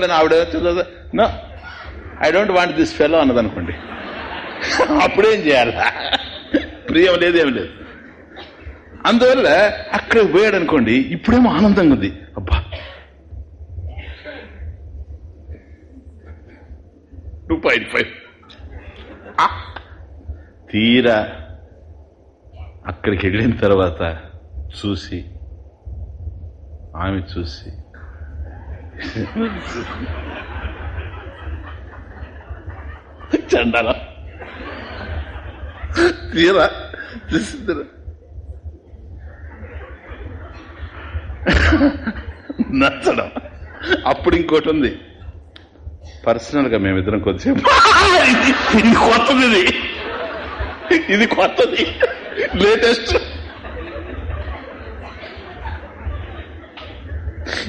చేసుకోవాలని ఆవిడ no I don't want this fellow అన్నది అనుకోండి. అప్పుడేం చేయాలి? ప్రియం లేదేం ఏమి లేదు. అందువల్ల అక్కడికి పోయాడు అనుకోండి ఇప్పుడేమో ఆనందంగా ఉంది. అబ్బా. టూ పాయింట్ ఫైవ్ తీరా అక్కడికి వెళ్ళిన తర్వాత చూసి ఆమె చూసి చండాల. తీరా చూసిందిరా నచ్చడం. అప్పుడు ఇంకోటి ఉంది. పర్సనల్గా మేమిద్దరం కొద్దిసేపు ఇది కొత్తది ఇది కొత్తది. లేటెస్ట్.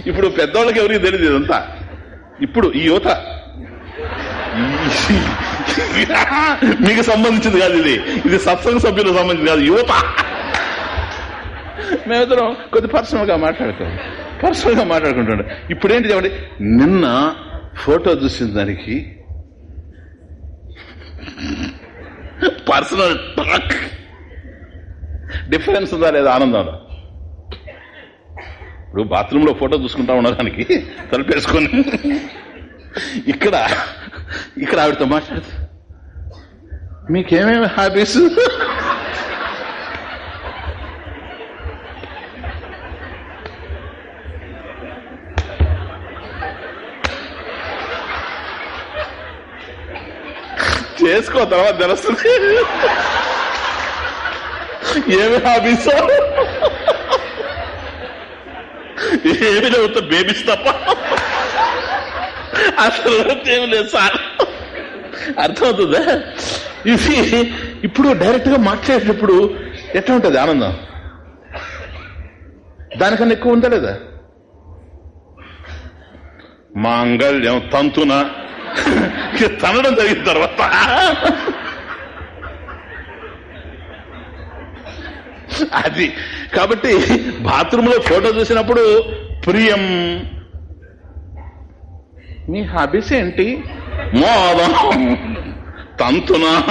ఇప్పుడు పెద్దవాళ్ళకి ఎవరికి తెలియదు ఇదంతా. ఇప్పుడు ఈ యువత. మీకు సంబంధించింది కాదు ఇది. ఇది సత్సంగ సభ్యులకు సంబంధించింది కాదు యువత. మేమిద్దరం కొద్ది పర్సనల్గా మాట్లాడుతాం పర్సనల్గా మాట్లాడుకుంటాడు. ఇప్పుడు ఏంటి చెప్పండి? నిన్న ఫోటో చూసిన దానికి పర్సనల్ టాక్. డిఫరెన్స్ ఉందా లేదా ఆనందంలో? ఇప్పుడు బాత్రూమ్లో ఫోటో చూసుకుంటా ఉండడానికి తలుపేసుకొని. ఇక్కడ ఇక్కడ ఆవిడతో మాట్లాడుతూ మీకేమేమి హాబీస్? చేసుకో తర్వాత తెలుస్తుంది. ఏమి హాబీస్? ఏమి లేవుతా బేబీస్ తప్ప అసలు ఏమి లేదు సార్. అర్థమవుతుందా? ఇది ఇప్పుడు డైరెక్ట్గా మాట్లాడేటప్పుడు ఎట్లా ఉంటుంది ఆనందం? దానికన్నా ఎక్కువ ఉందా లేదా? మాంగళ్యం తంతున. తనడం జరిగిన తర్వాత. అది. కాబట్టి బాత్రూమ్లో ఫోటో చూసినప్పుడు ప్రియం. మీ హాబీస్ ఏంటి? మోదం తంతున?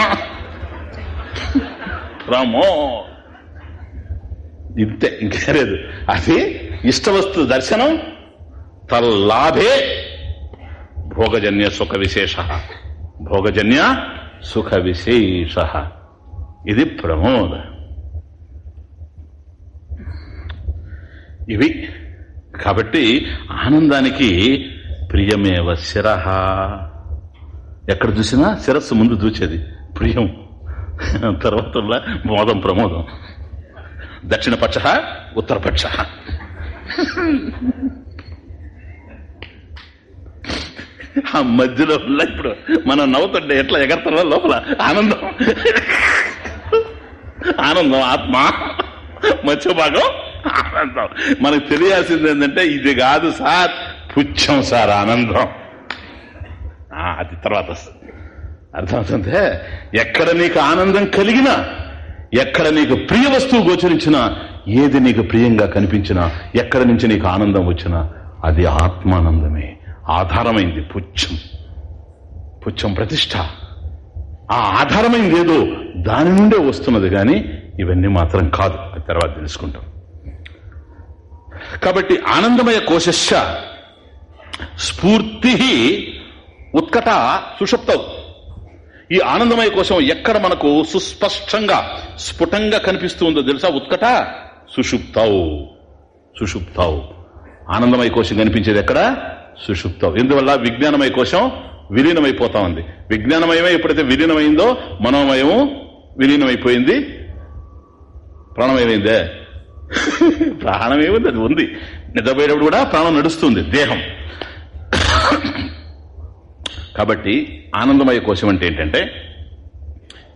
ప్రమో ఇంతే ఇంకే లేదు. అది ఇష్టవస్తు దర్శనం. తల్లాభే. భోగజన్య సుఖ విశేష. భోగజన్య సుఖ విశేష. ఇది ప్రమోద. ఇవి. కాబట్టి ఆనందానికి ప్రియమేవ శిరహ ఎక్కడ చూసినా శిరస్సు ముందు చూచేది ప్రియం. తర్వాత మోదం ప్రమోదం. దక్షిణ ఉత్తరపక్ష ఆ మధ్యలో ఉన్న ఇప్పుడు మనం నవ్వుతుంటే ఎట్లా ఎగరతున్నా లోపల ఆనందం. ఆనందం ఆత్మ మత్స్య భాగం ఆనందం. మనకు తెలియాల్సింది ఏంటంటే ఇది కాదు సార్ పుచ్చం సార్ ఆనందం. ఆ, అది తర్వాత వస్తుంది. అర్థమవుతుంది? ఎక్కడ నీకు ఆనందం కలిగినా ఎక్కడ నీకు ప్రియ వస్తువు గోచరించినా ఏది నీకు ప్రియంగా కనిపించినా ఎక్కడ నుంచి నీకు ఆనందం వచ్చినా అది ఆత్మానందమే. ఆధారమైంది పుచ్చం. పుచ్చం ప్రతిష్ట. ఆ ఆధారమైంది ఏదో దాని నుండే వస్తున్నది కానీ ఇవన్నీ మాత్రం కాదు. అది తర్వాత తెలుసుకుంటాం. కాబట్టి ఆనందమయ కోశస్య స్ఫూర్తి ఉత్కట సుషుప్తవు ఈ ఆనందమయ కోశం ఎక్కడ మనకు సుస్పష్టంగా స్ఫుటంగా కనిపిస్తూ ఉందో తెలుసా? ఉత్కట సుషుప్తవు సుషుప్తవు ఆనందమయ కోశం కనిపించేది ఎక్కడ? సుషుప్తవు ఇందువల్ల విజ్ఞానమయ కోశం విలీనమైపోతా ఉంది. విజ్ఞానమయమే ఎప్పుడైతే విలీనమైందో మనోమయము విలీనమైపోయింది ప్రాణమయమైందే. ప్రాణం ఏముంది? అది ఉంది. నిద్రపోయేటప్పుడు కూడా ప్రాణం నడుస్తుంది దేహం. కాబట్టి ఆనందమయ కోశం అంటే ఏంటంటే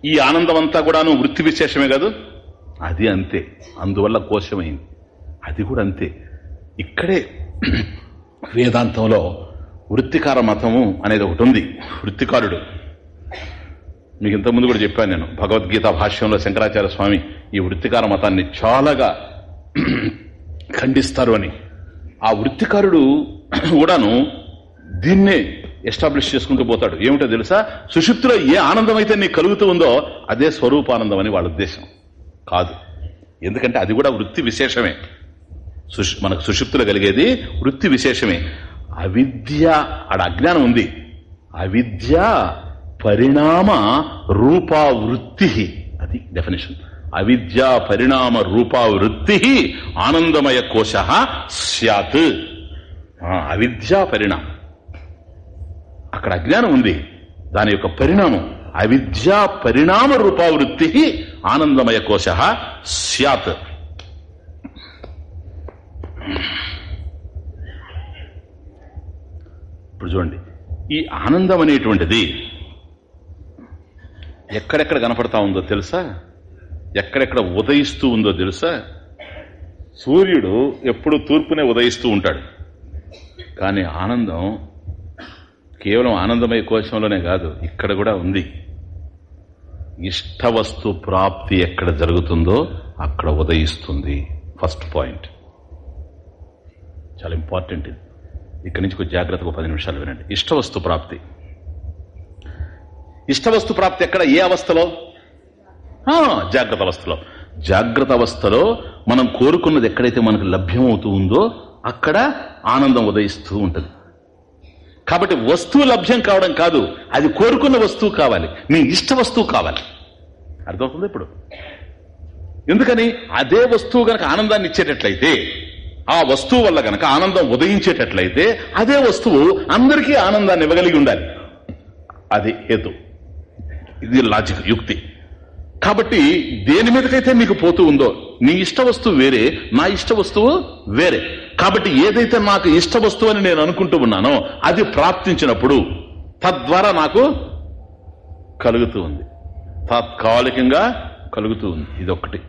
ఈ ఆనందం అంతా కూడాను వృత్తి విశేషమే కాదు అది అంతే. అందువల్ల కోశమైంది. అది కూడా అంతే. ఇక్కడే వేదాంతంలో వృత్తికార మతము అనేది ఒకటి ఉంది. వృత్తికారుడు. మీకు ఇంతకుముందు కూడా చెప్పాను నేను భగవద్గీత భాష్యంలో శంకరాచార్య స్వామి ఈ వృత్తికార మతాన్ని చాలాగా ఖండిస్తారు అని. ఆ వృత్తికారుడు కూడాను దీన్నే ఎస్టాబ్లిష్ చేసుకుంటూ పోతాడు. ఏమిటో తెలుసా? సుషుప్తిలో ఏ ఆనందం అయితే నీకు కలుగుతూ ఉందో అదే స్వరూపానందం అని వాళ్ళ ఉద్దేశం. కాదు. ఎందుకంటే అది కూడా వృత్తి విశేషమే. మనకు సుషుప్తిలో కలిగేది వృత్తి విశేషమే. అవిద్య ఆడ అజ్ఞానం ఉంది. అవిద్య పరిణామ రూపావృత్తి అది డెఫినేషన్ అవిద్యా పరిణామ రూపావృత్తి ఆనందమయ కోశ సత్ అవిద్యా పరిణామం. అక్కడ అజ్ఞానం ఉంది. దాని యొక్క పరిణామం అవిద్యా పరిణామ రూపావృత్తి ఆనందమయ కోశ సత్ ఇప్పుడు చూడండి. ఈ ఆనందం అనేటువంటిది ఎక్కడెక్కడ కనపడతా ఉందో తెలుసా? ఎక్కడెక్కడ ఉదయిస్తూ ఉందో తెలుసా? సూర్యుడు ఎప్పుడు తూర్పునే ఉదయిస్తూ ఉంటాడు. కానీ ఆనందం కేవలం ఆనందమయ కోశంలోనే కాదు ఇక్కడ కూడా ఉంది. ఇష్టవస్తు ప్రాప్తి ఎక్కడ జరుగుతుందో అక్కడ ఉదయిస్తుంది. First point. చాలా ఇంపార్టెంట్ ఇది. ఇక్కడి నుంచి కొంచెం జాగ్రత్తగా పది నిమిషాలు వినండి. ఇష్టవస్తు ప్రాప్తి. ఇష్టవస్తు ప్రాప్తి ఎక్కడ? ఏ అవస్థలో? జాగ్రత్త అవస్థలో జాగ్రత్త అవస్థలో మనం కోరుకున్నది ఎక్కడైతే మనకు లభ్యమవుతూ ఉందో అక్కడ ఆనందం ఉదయిస్తూ ఉంటుంది. కాబట్టి వస్తువు లభ్యం కావడం కాదు అది కోరుకున్న వస్తువు కావాలి నీ ఇష్ట వస్తువు కావాలి. అర్థమవుతుంది ఇప్పుడు? ఎందుకని? అదే వస్తువు గనక ఆనందాన్ని ఇచ్చేటట్లయితే ఆ వస్తువు వల్ల గనక ఆనందం ఉదయించేటట్లయితే అదే వస్తువు అందరికీ ఆనందాన్ని ఇవ్వగలిగి ఉండాలి. అది హేతు. ఇది లాజిక్ యుక్తి. కాబట్టి దేని మీదకైతే మీకు పోతూ ఉందో నీ ఇష్ట వస్తువు వేరే నా ఇష్ట వస్తువు వేరే. కాబట్టి ఏదైతే నాకు ఇష్ట వస్తువు అని నేను అనుకుంటూ ఉన్నానో అది ప్రాప్తించినప్పుడు తద్వారా నాకు కలుగుతూ ఉంది. తాత్కాలికంగా కలుగుతూ ఉంది. ఇదొకటి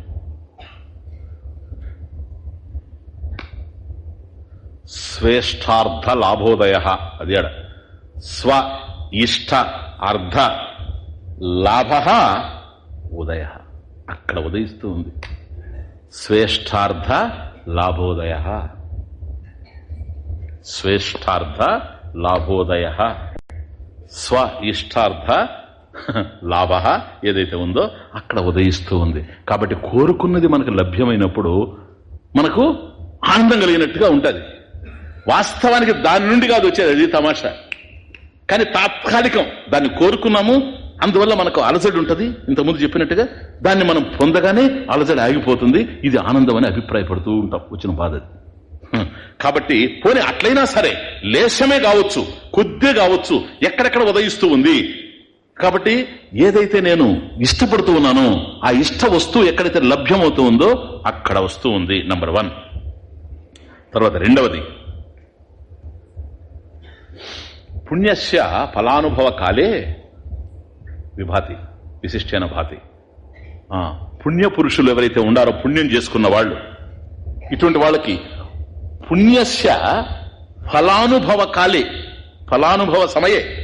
శ్రేష్టార్థ లాభోదయ అది ఆడ. స్వ ఇష్ట అర్థ లాభ ఉదయ. అక్కడ ఉదయిస్తూ ఉంది. స్వేష్టార్థ లాభోదయ. స్వేష్టార్థ లాభోదయ. స్వ ఇష్టార్థ లాభ ఏదైతే ఉందో అక్కడ ఉదయిస్తూ ఉంది. కాబట్టి కోరుకున్నది మనకు లభ్యమైనప్పుడు మనకు ఆనందం కలిగినట్టుగా ఉంటుంది. వాస్తవానికి దాని నుండి కాదు వచ్చేది అది తమాషా. కానీ తాత్కాలికం దాన్ని కోరుకున్నాము అందువల్ల మనకు అలజడి ఉంటుంది. ఇంతకుముందు చెప్పినట్టుగా దాన్ని మనం పొందగానే అలజడి ఆగిపోతుంది. ఇది ఆనందం అని అభిప్రాయపడుతూ ఉంటాం. వచ్చిన బాధ కాబట్టి పోనీ అట్లయినా సరే లేశమే కావచ్చు కొద్దే కావచ్చు ఎక్కడెక్కడ ఉదయిస్తూ ఉంది. కాబట్టి ఏదైతే నేను ఇష్టపడుతూ ఉన్నానో ఆ ఇష్ట వస్తువు ఎక్కడైతే లభ్యమవుతూ ఉందో అక్కడ వస్తూ ఉంది. Number one. తర్వాత రెండవది. పుణ్యస్య ఫలానుభవ కాలే విభాతి విశిష్టైన భాతి. ఆ, పుణ్య పురుషులు ఎవరైతే ఉండారో పుణ్యం చేసుకున్న వాళ్ళు ఇటువంటి వాళ్ళకి పుణ్యస్య ఫలానుభవ కాలే ఫలానుభవ సమయే.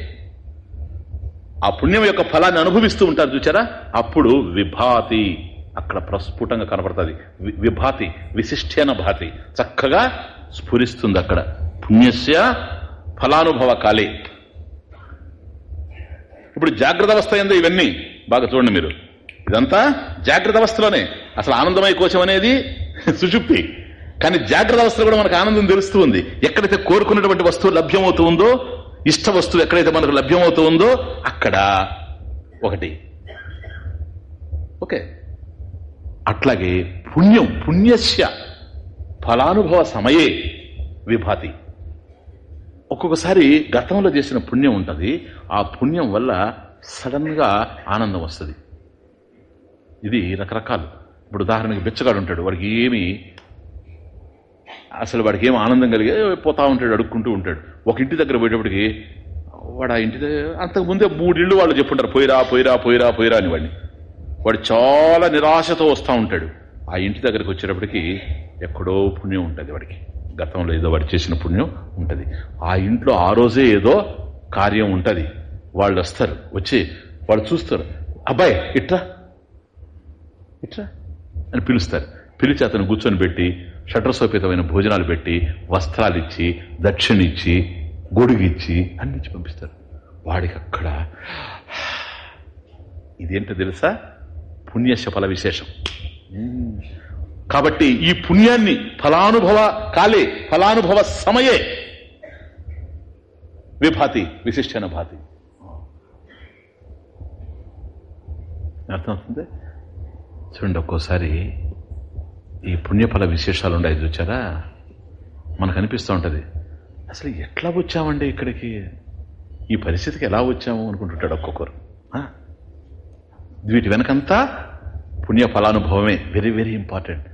ఆ పుణ్యం యొక్క ఫలాన్ని అనుభవిస్తూ ఉంటారు చూచారా? అప్పుడు విభాతి అక్కడ ప్రస్ఫుటంగా కనపడుతుంది. వి- విభాతి విశిష్టైన భాతి. చక్కగా స్ఫురిస్తుంది అక్కడ. పుణ్యస్య ఫలానుభవ కాలే. ఇప్పుడు జాగ్రత్త అవస్థ ఏందో ఇవన్నీ బాగా చూడండి మీరు. ఇదంతా జాగ్రత్త అవస్థలోనే. అసలు ఆనందమయ కోశం అనేది సుషుప్తి. కానీ జాగ్రత్త అవస్థలో కూడా మనకు ఆనందం తెలుస్తూ ఉంది. ఎక్కడైతే కోరుకున్నటువంటి వస్తువు లభ్యమవుతూ ఉందో ఇష్ట వస్తువు ఎక్కడైతే మనకు లభ్యమవుతూ ఉందో అక్కడ ఒకటి. ఓకే. అట్లాగే పుణ్యం పుణ్యస్య ఫలానుభవ సమయే విభాతి. ఒక్కొక్కసారి గతంలో చేసిన పుణ్యం ఉంటుంది. ఆ పుణ్యం వల్ల సడన్గా ఆనందం వస్తుంది. ఇది రకరకాలు. ఇప్పుడు ఉదాహరణకి బిచ్చగాడు ఉంటాడు. వాడికి ఏమి అసలు వాడికి ఏం ఆనందం కలిగే పోతా ఉంటాడు అడుక్కుంటూ ఉంటాడు. ఒక ఇంటి దగ్గర పోయేటప్పటికి వాడు ఆ ఇంటి దగ్గర అంతకు ముందే మూడిళ్ళు వాళ్ళు చెప్పుంటారు. పోయిరా పోయిరా పోయిరా పోయిరా అని వాడిని. వాడు చాలా నిరాశతో వస్తూ ఉంటాడు. ఆ ఇంటి దగ్గరికి వచ్చేటప్పటికి ఎక్కడో పుణ్యం ఉంటుంది వాడికి. గతంలో ఏదో వాడు చేసిన పుణ్యం ఉంటుంది. ఆ ఇంట్లో ఆ రోజే ఏదో కార్యం ఉంటుంది. వాళ్ళు వస్తారు వచ్చి వాళ్ళు చూస్తారు. అబ్బాయి ఇట్రా. ఇట్రా అని పిలుస్తారు. పిలిచి అతను కూర్చొని పెట్టి షట్రసోపేతమైన భోజనాలు పెట్టి వస్త్రాలు ఇచ్చి దక్షిణిచ్చి గొడుగిచ్చి అన్నిచ్చి పంపిస్తారు. వాడికి అక్కడ ఇదేంటో తెలుసా? పుణ్యశ ఫల విశేషం. కాబట్టి ఈ పుణ్యాన్ని ఫలానుభవ కాలే ఫలానుభవ సమయే విభాతి విశిష్టన భాతి. అర్థమవుతుంది? చూడండి ఒక్కోసారి ఈ పుణ్యఫల విశేషాలు ఉన్నాయి చూచారా? మనకు అనిపిస్తూ ఉంటుంది అసలు ఎట్లా వచ్చామండి ఇక్కడికి? ఈ పరిస్థితికి ఎలా వచ్చాము అనుకుంటుంటాడు ఒక్కొక్కరు. ఆ? వీటి వెనకంతా పుణ్య ఫలానుభవమే వెరీ వెరీ ఇంపార్టెంట్.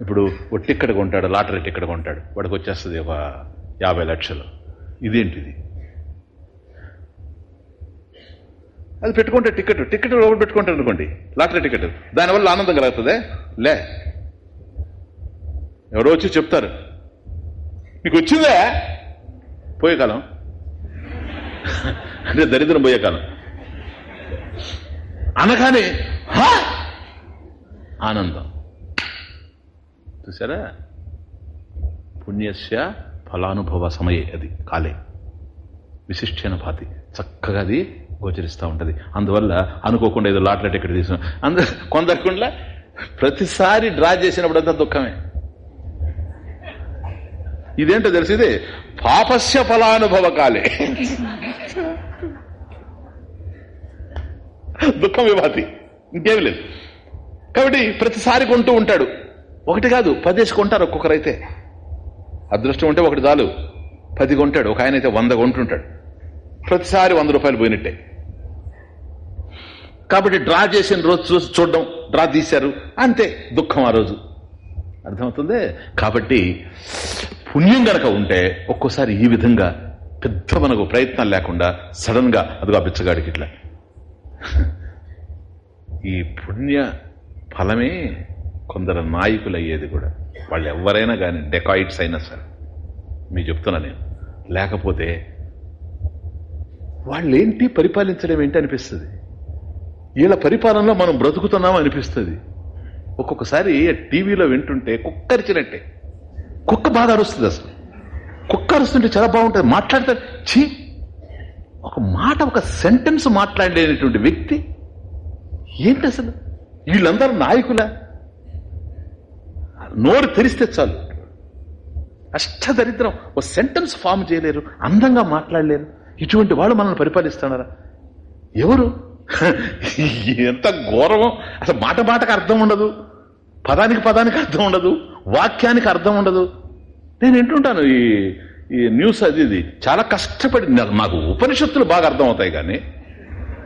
ఇప్పుడు ఒక టిక్కెట్ కొంటాడు లాటరీ టిక్కెట్ కొంటాడు? వాడికి వచ్చేస్తుంది ఒక యాభై లక్షలు. ఇదేంటిది? అది పెట్టుకుంటే టికెట్ టికెట్ ఒకటి పెట్టుకుంటాడు అనుకోండి లాటరీ టికెట్. దానివల్ల ఆనందం కలుగుతుందే? లే. ఎవరో వచ్చి చెప్తారు. మీకు వచ్చిందే? పోయే కాలం. అంటే దరిద్రం పోయే కాలం. అనగానే ఆనందం. చూసారా పుణ్యస్య ఫలానుభవ సమయే అది కాలే. విశిష్టైన భాతి చక్కగా అది గోచరిస్తూ ఉంటది. అందువల్ల అనుకోకుండా ఏదో లాటరీ ఇక్కడ తీసుకున్నాం అందరు కొందరకుండా ప్రతిసారి డ్రా చేసినప్పుడంతా దుఃఖమే. ఇదేంటో తెలిసింది పాపస్య ఫలానుభవ కాలే. దుఃఖం విభాతి ఇంకేమి లేదు. కాబట్టి ప్రతిసారి కొంటూ ఉంటాడు. ఒకటి కాదు పదేసి కొంటారు ఒక్కొక్కరైతే. అదృష్టం ఉంటే ఒకటి చాలు. పది కొంటాడు ఒక ఆయన అయితే వంద కొంటుంటాడు. ప్రతిసారి వంద రూపాయలు పోయినట్టే. కాబట్టి డ్రా చేసిన రోజు చూసి చూడడం డ్రా తీశారు. అంతే దుఃఖం ఆ రోజు. అర్థమవుతుంది? కాబట్టి పుణ్యం గనక ఉంటే ఒక్కోసారి ఈ విధంగా పెద్ద మనకు ప్రయత్నం లేకుండా సడన్గా అదిగో బిచ్చగాడికి ఇట్లా. ఈ పుణ్య ఫలమే కొందరు నాయకులు అయ్యేది కూడా. వాళ్ళు ఎవరైనా కానీ డెకాయిట్స్ అయినా సరే. మీ చెప్తున్నా నేను. లేకపోతే వాళ్ళు ఏంటి పరిపాలించడం ఏంటి అనిపిస్తుంది? వీళ్ళ పరిపాలనలో మనం బ్రతుకుతున్నాం అనిపిస్తుంది? ఒక్కొక్కసారి టీవీలో వింటుంటే కుక్కరిచినట్టే. కుక్క బాగా అరుస్తుంది అసలు. కుక్క అరుస్తుంటే చాలా బాగుంటుంది. మాట్లాడతారు. ఛీ! ఒక మాట ఒక సెంటెన్స్ మాట్లాడలేనటువంటి వ్యక్తి ఏంటి అసలు? వీళ్ళందరూ నాయకులా? నోరు తెరిస్తే చాలు. అష్టదరిద్రం ఓ సెంటెన్స్ ఫామ్ చేయలేరు. అందంగా మాట్లాడలేరు. ఇటువంటి వాళ్ళు మనల్ని పరిపాలిస్తున్నారా? ఎవరు? ఎంత ఘోరమో. అసలు మాట మాటకు అర్థం ఉండదు. పదానికి పదానికి అర్థం ఉండదు. వాక్యానికి అర్థం ఉండదు. నేను వింటుంటాను ఈ ఈ న్యూస్ అది ఇది. చాలా కష్టపడి నాకు- మాకు ఉపనిషత్తులు బాగా అర్థం అవుతాయి కానీ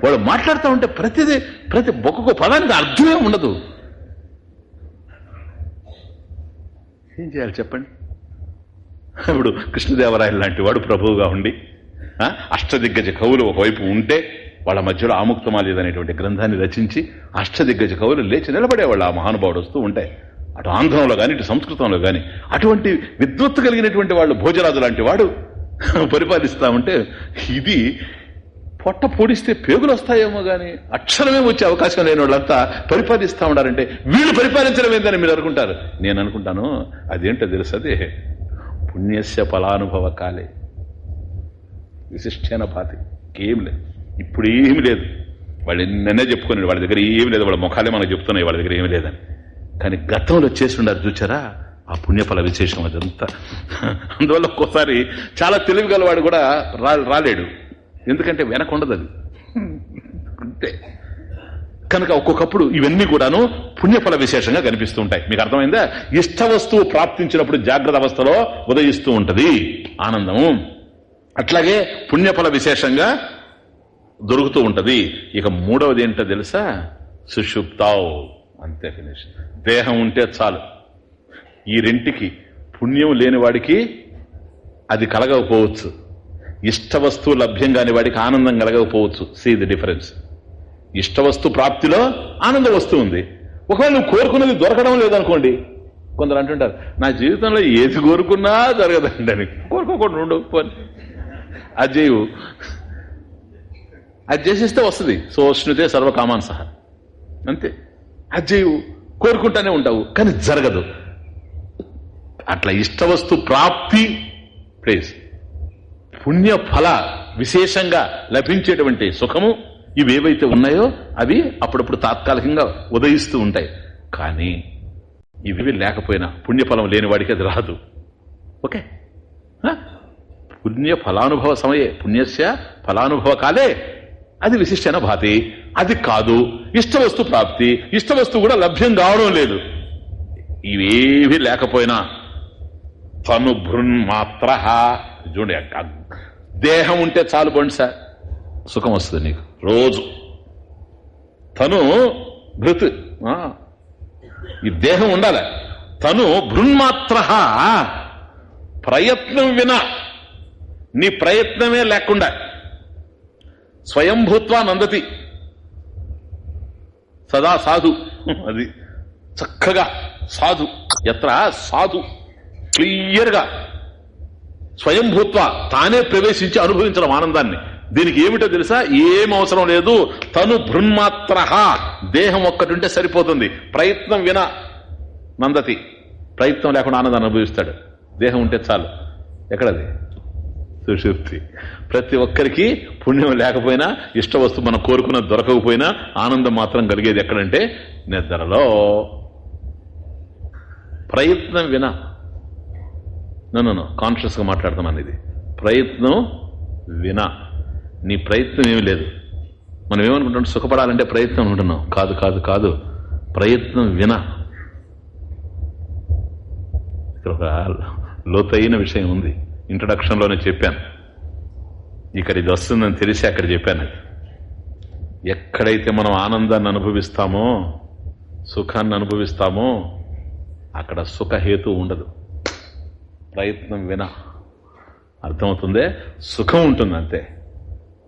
వాడు మాట్లాడుతూ ఉంటే ప్రతిదీ ప్రతి ఒక్కొక్క పదానికి అర్థమే ఉండదు. ఏం చేయాలి చెప్పండి? ఇప్పుడు కృష్ణదేవరాయలు లాంటి వాడు ప్రభువుగా ఉండి అష్టదిగ్గజ కవులు ఒకవైపు ఉంటే వాళ్ళ మధ్యలో ఆముక్తమాలిద అనేటువంటి గ్రంథాన్ని రచించి అష్టదిగ్గజ కవులు లేచి నిలబడేవాళ్ళు ఆ మహానుభావుడు వస్తూ ఉంటాయి అటు ఆంధ్రంలో కానీ ఇటు సంస్కృతంలో కానీ అటువంటి విద్వత్తు కలిగినటువంటి వాళ్ళు భోజరాజు లాంటి వాడు పరిపాలిస్తా ఉంటే ఇది పొట్ట పొడిస్తే పేగులు వస్తాయేమో కానీ అక్షరమే వచ్చే అవకాశం లేని వాళ్ళంతా పరిపాలిస్తా ఉండాలంటే వీళ్ళు పరిపాలించడం ఏందని మీరు అనుకుంటారు. నేను అనుకుంటాను. అదేంటో తెలుసు అదే పుణ్యస్య ఫలానుభవ కాలే. విశిష్టైన పాతి. ఏం లేదు. ఇప్పుడు ఏమి లేదు. వాళ్ళు నిన్నే చెప్పుకుని వాళ్ళ దగ్గర ఏమి లేదు. వాళ్ళ ముఖాలే మనకు చెప్తున్నాయి. వాళ్ళ దగ్గర ఏమి లేదని. కానీ గతంలో చేసి ఉండారు చూచారా? ఆ పుణ్యఫల విశేషం అదంతా. అందువల్ల ఒక్కోసారి చాలా తెలివి గలవాడు కూడా రాలేడు. ఎందుకంటే వెనక ఉండదు అది అంతే. కనుక ఒక్కొక్కప్పుడు ఇవన్నీ కూడాను పుణ్యఫల విశేషంగా కనిపిస్తూ ఉంటాయి. మీకు అర్థమైందా? ఇష్ట వస్తువు ప్రాప్తించినప్పుడు జాగ్రత్త అవస్థలో ఉదయిస్తూ ఉంటది. ఆనందము. అట్లాగే పుణ్యఫల విశేషంగా దొరుకుతూ ఉంటది. ఇక మూడవది ఏంటో తెలుసా? సుషుప్తావు. అంతే ఫినిష్. దేహం ఉంటే చాలు. ఈ రెంటికి పుణ్యం లేని వాడికి అది కలగకపోవచ్చు. ఇష్ట వస్తువు లభ్యం కాని వాడికి ఆనందం కలగకపోవచ్చు. సీ ది డిఫరెన్స్ ఇష్ట వస్తు ప్రాప్తిలో ఆనందం వస్తూ ఉంది. ఒకవేళ నువ్వు కోరుకున్నది దొరకడం లేదనుకోండి కొందరు అంటుంటారు నా జీవితంలో ఏది కోరుకున్నా జరగదండి అని. కోరుకోకుండా ఉండవు పోనీ. అది చేయవు. అది చేసేస్తే వస్తుంది. సోష్ణుతే సర్వకామాన్ సహా. అంతే. అది చేయవు. కోరుకుంటానే ఉంటావు కానీ జరగదు. అట్లా ఇష్ట వస్తు ప్రాప్తి ప్లేస్ పుణ్య ఫల విశేషంగా లభించేటువంటి సుఖము ఇవేవైతే ఉన్నాయో అవి అప్పుడప్పుడు తాత్కాలికంగా ఉదయిస్తూ ఉంటాయి. కానీ ఇవి లేకపోయినా పుణ్యఫలం లేని వాడికి అది రాదు. ఓకే? పుణ్య ఫలానుభవ సమయే. పుణ్యస్య ఫలానుభవ కాలే. అది విశిష్టన భాతి. అది కాదు. ఇష్టవస్తు ప్రాప్తి. ఇష్టవస్తు కూడా లభ్యం కావడం లేదు. ఇవేవి లేకపోయినా తను భృన్మాత్ర చూడండి దేహం ఉంటే చాలు బండి సార్. సుఖం వస్తుంది నీకు. రోజు. తను భృత్ ఆ, ఈ దేహం ఉండాలి. తను భృన్మాత్ర ప్రయత్నం వినా నీ ప్రయత్నమే లేకుండా స్వయంభూత్వా నందతి. సదా సాధు. అది చక్కగా సాధు. ఎత్ర సాధు. క్లియర్గా. స్వయంభూత్వ తానే ప్రవేశించి అనుభవించడం ఆనందాన్ని. దీనికి ఏమిటో తెలుసా? ఏం అవసరం లేదు. తను భృన్మాత్ర దేహం ఒక్కటుంటే సరిపోతుంది. ప్రయత్నం విన నందతి. ప్రయత్నం లేకుండా ఆనందాన్ని అనుభవిస్తాడు. దేహం ఉంటే చాలు. ఎక్కడది? సుషుప్తి ప్రతి ఒక్కరికి పుణ్యం లేకపోయినా ఇష్ట వస్తువు మనం కోరుకున్న దొరకకపోయినా ఆనందం మాత్రం కలిగేది ఎక్కడంటే నిద్రలో. ప్రయత్నం వినా. నన్ను కాన్షియస్గా మాట్లాడతాం అనేది ప్రయత్నం వినా. నీ ప్రయత్నం ఏమీ లేదు. మనం ఏమనుకుంటాం సుఖపడాలంటే ప్రయత్నం అనుకుంటున్నాం. కాదు కాదు కాదు. ప్రయత్నం వినా. ఇక్కడ ఒక లోతైన విషయం ఉంది. ఇంట్రడక్షన్లోనే చెప్పాను. ఇక్కడ ఇది వస్తుందని తెలిసి అక్కడ చెప్పాను. అది ఎక్కడైతే మనం ఆనందాన్ని అనుభవిస్తామో సుఖాన్ని అనుభవిస్తామో అక్కడ సుఖహేతు ఉండదు. ప్రయత్నం వినా. అర్థమవుతుందే? సుఖం ఉంటుంది అంతే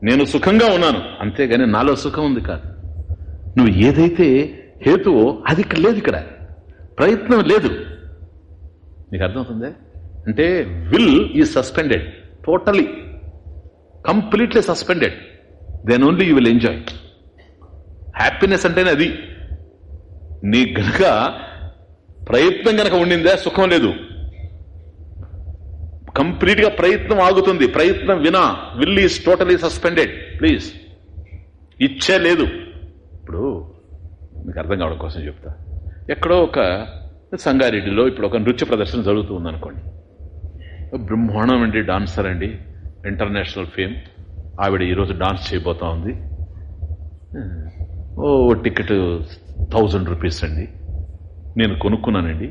నేను సుఖంగా ఉన్నాను. అంతేగాని నాలో సుఖం ఉంది కాదు. నువ్వు ఏదైతే హేతువో అది ఇక్కడ లేదు ఇక్కడ. ప్రయత్నం లేదు. నీకు అర్థమవుతుందే? అంటే విల్ ఈ suspended. Totally. Completely suspended. Then only you will enjoy. Happiness అంటేనే అది. నీ గనక ప్రయత్నం గనక ఉండిందే? సుఖం లేదు. కంప్లీట్గా ప్రయత్నం ఆగుతుంది. ప్రయత్నం వినా. Will is totally suspended please ఇచ్చే లేదు. ఇప్పుడు మీకు అర్థం కావడం కోసం చెప్తా. ఎక్కడో ఒక సంగారెడ్డిలో ఇప్పుడు ఒక నృత్య ప్రదర్శన జరుగుతూ ఉందనుకోండి బ్రహ్మాండం అండి డాన్సర్ అండి ఇంటర్నేషనల్ ఫేమ్. ఆవిడ ఈరోజు డాన్స్ చేయబోతా ఉంది. ఓ టికెట్ థౌజండ్ రూపీస్ అండి. నేను కొనుక్కున్నానండి.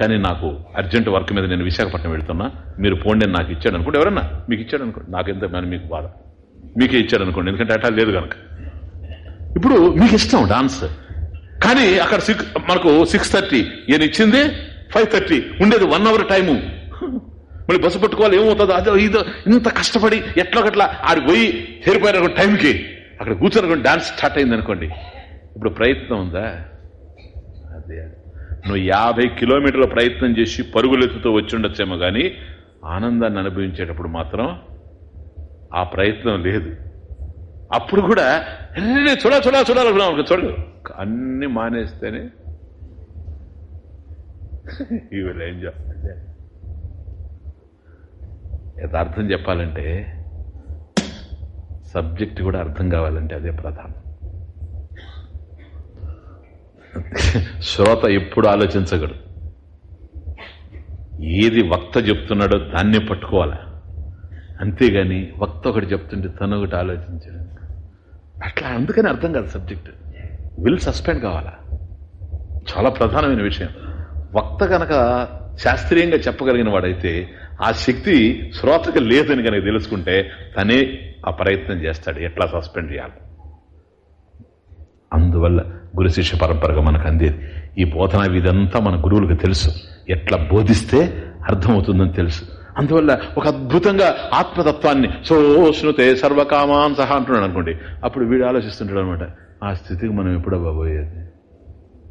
కానీ నాకు అర్జెంట్ వర్క్ మీద నేను విశాఖపట్నం వెళ్తున్నా. మీరు పోండి నాకు ఇచ్చాడు అనుకోండి. ఎవరన్నా? మీకు ఇచ్చాడు అనుకోండి. నాకెంత మరి మీకు బాధ. మీకే ఇచ్చాడు అనుకోండి. ఎందుకంటే అటా లేదు కనుక. ఇప్పుడు మీకు ఇష్టం డాన్స్. కానీ అక్కడ సిక్స్ మనకు సిక్స్ థర్టీ. ఈయన ఇచ్చింది ఫైవ్ థర్టీ. ఉండేది వన్ అవర్ టైము. మళ్ళీ బస్సు పట్టుకోవాలి. ఏమవుతుంది? అదో ఇదో. ఇంత కష్టపడి ఎట్లాగట్లా ఆడి పోయి చేరిపోయిన టైంకి. అక్కడ కూర్చొని డాన్స్ స్టార్ట్ అయింది అనుకోండి. ఇప్పుడు ప్రయత్నం ఉందా? అదే అదే. నువ్వు యాభై కిలోమీటర్ల ప్రయత్నం చేసి పరుగులెత్తుతో వచ్చిండొచ్చేమో కానీ ఆనందాన్ని అనుభవించేటప్పుడు మాత్రం ఆ ప్రయత్నం లేదు. అప్పుడు కూడా "ఏ, చూడ చూడా చూడాలనుకున్నాం చూడు. అన్ని మానేస్తేనే ఈ ఏం చెప్తుంది యథార్థం చెప్పాలంటే సబ్జెక్ట్ కూడా అర్థం కావాలంటే అదే ప్రధానం. శ్రోత ఎప్పుడు ఆలోచించగలడు ఏది వక్త చెప్తున్నాడో దాన్నే పట్టుకోవాలి? అంతేగాని వక్త ఒకటి చెప్తుంటే తను ఒకటి ఆలోచించడం. అట్లా అందుకని అర్థం కాదు సబ్జెక్ట్. విల్ సస్పెండ్ కావాలా? చాలా ప్రధానమైన విషయం. వక్త కనుక శాస్త్రీయంగా చెప్పగలిగిన వాడైతే ఆ శక్తి శ్రోతకు లేదని కనుక తెలుసుకుంటే తనే ఆ ప్రయత్నం చేస్తాడు. ఎట్లా సస్పెండ్ చేయాలి? అందువల్ల గురు శిష్య పరంపరగా మనకు అందేది. ఈ బోధన విధంతా మన గురువులకు తెలుసు. ఎట్లా బోధిస్తే అర్థమవుతుందని తెలుసు. అందువల్ల ఒక అద్భుతంగా ఆత్మతత్వాన్ని సోష్ణుతే సర్వకామాన్ సహా అంటున్నాడు అనుకోండి. అప్పుడు వీడు ఆలోచిస్తుంటాడు అనమాట ఆ స్థితికి మనం ఎప్పుడో బాబోయేది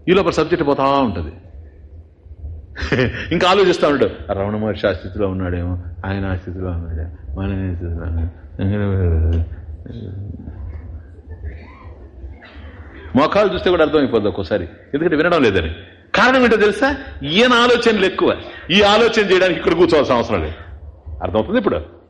ఈ లోపల సబ్జెక్ట్ పోతా ఉంటుంది. ఇంకా ఆలోచిస్తూ ఉంటాడు. రమణ మహర్షి ఆ స్థితిలో ఉన్నాడేమో. ఆయన ఆ స్థితిలో ఉన్నాడే. మన స్థితిలో ఉన్నాడు. మొఖాలు చూస్తే కూడా అర్థమైపోద్ది ఒక్కోసారి. ఎందుకంటే వినడం లేదని. కారణం ఏంటో తెలుసా? ఈయన ఆలోచనలు ఎక్కువ. ఈ ఆలోచన చేయడానికి ఇక్కడ కూర్చోవాల్సిన అవసరం లేదు. అర్థమవుతుంది ఇప్పుడు?